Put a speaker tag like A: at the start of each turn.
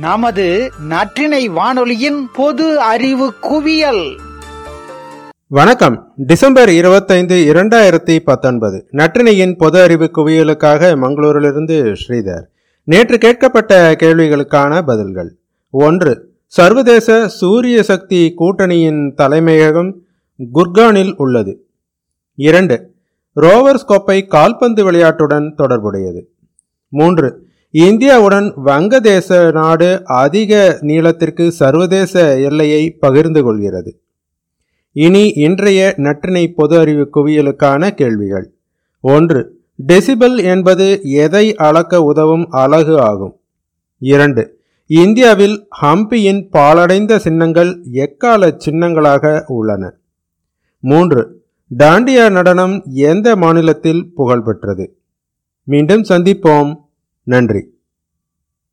A: நமது நற்றினை வானொலியின் பொது அறிவு குவியல்.
B: வணக்கம். டிசம்பர் இருபத்தைந்து இரண்டாயிரத்தி பத்தொன்பது. நற்றினையின் பொது அறிவு குவியலுக்காக மங்களூரிலிருந்து ஸ்ரீதர். நேற்று கேட்கப்பட்ட கேள்விகளுக்கான பதில்கள். ஒன்று சர்வதேச சூரிய சக்தி கூட்டணியின் தலைமையகம் குர்கானில் உள்ளது. இரண்டு ரோவர்ஸ் கோப்பை கால்பந்து விளையாட்டுடன் தொடர்புடையது. மூன்று இந்தியாவுடன் வங்கதேச நாடு அதிக நீளத்திற்கு சர்வதேச எல்லையை பகிர்ந்து கொள்கிறது. இனி இன்றைய நற்றினை பொது அறிவு குவியலுக்கான கேள்விகள். ஒன்று டெசிபல் என்பது எதை அளக்க உதவும் அலகு ஆகும்? இரண்டு இந்தியாவில் ஹம்பியின் பாலடைந்த சின்னங்கள் எக்கால சின்னங்களாக உள்ளன? மூன்று டாண்டியா நடனம் எந்த மாநிலத்தில் புகழ்பெற்றது? மீண்டும் சந்திப்போம். நன்றி.